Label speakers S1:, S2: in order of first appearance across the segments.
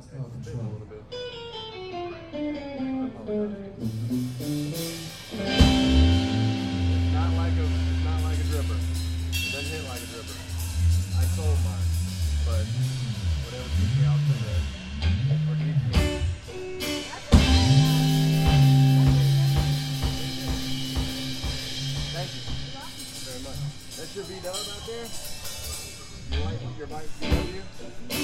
S1: lost all control.
S2: Not like a, not like a dripper. It doesn't hit like a dripper. I sold mine, but whatever keeps me out you. That's your V Dub out there. Your white, your white VW. German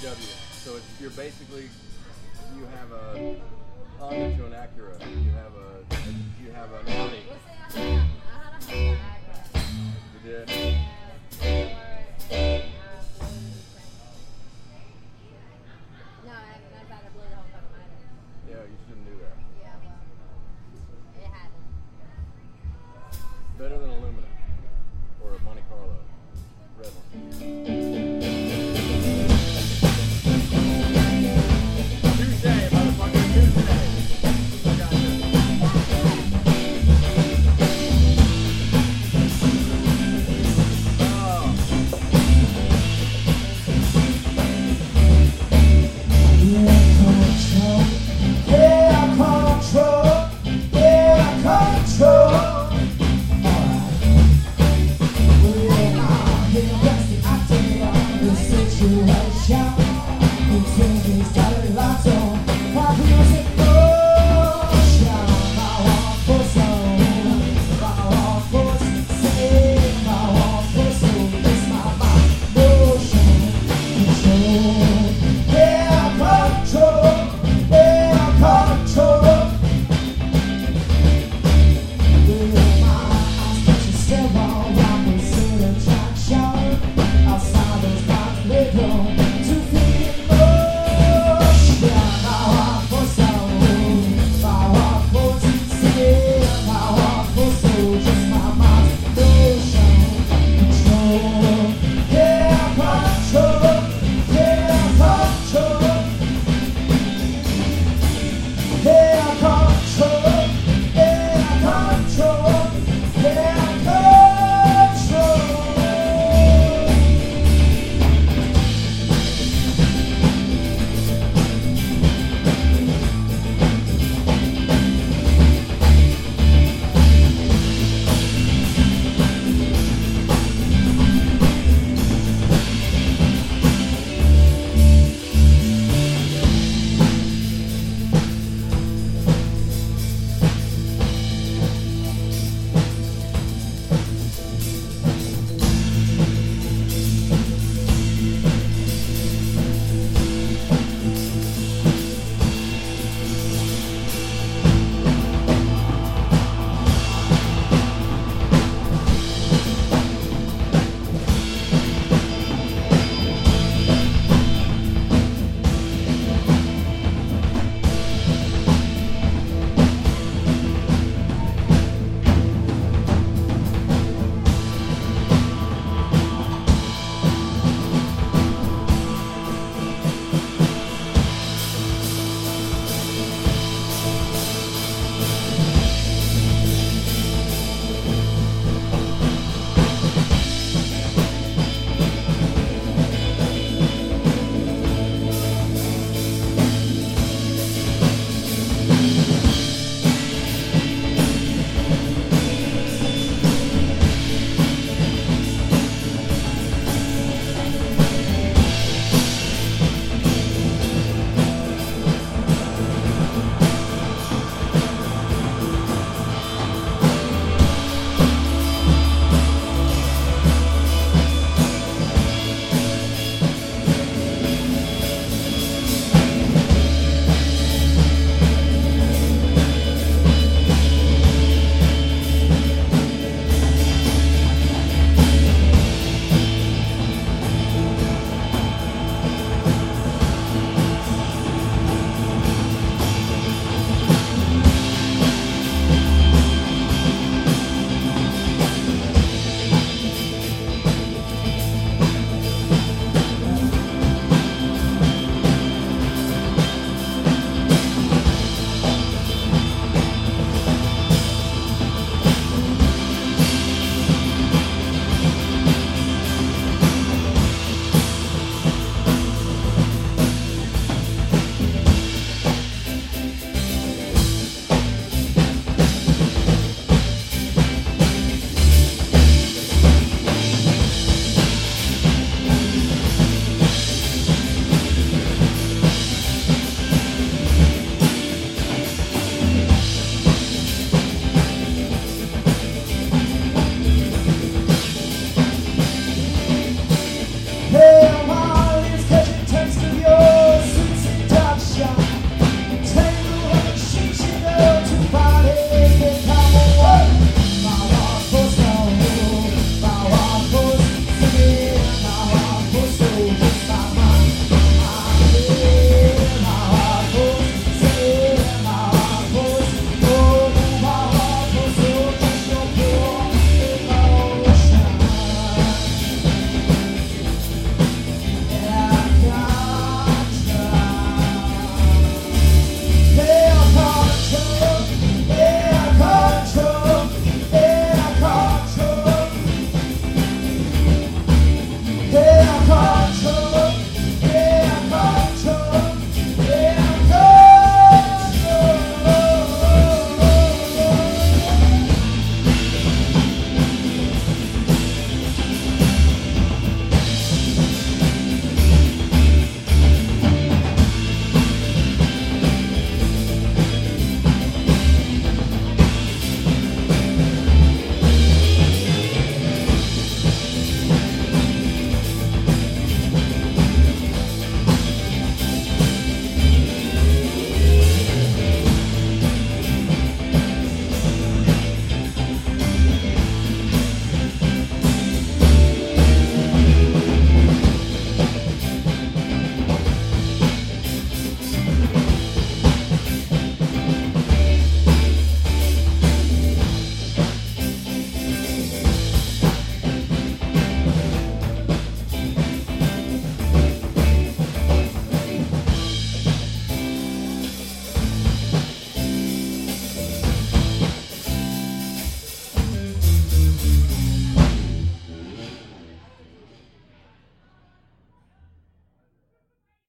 S2: CW. So you're basically you have a Honda to an Acura. You have a you have an Audi.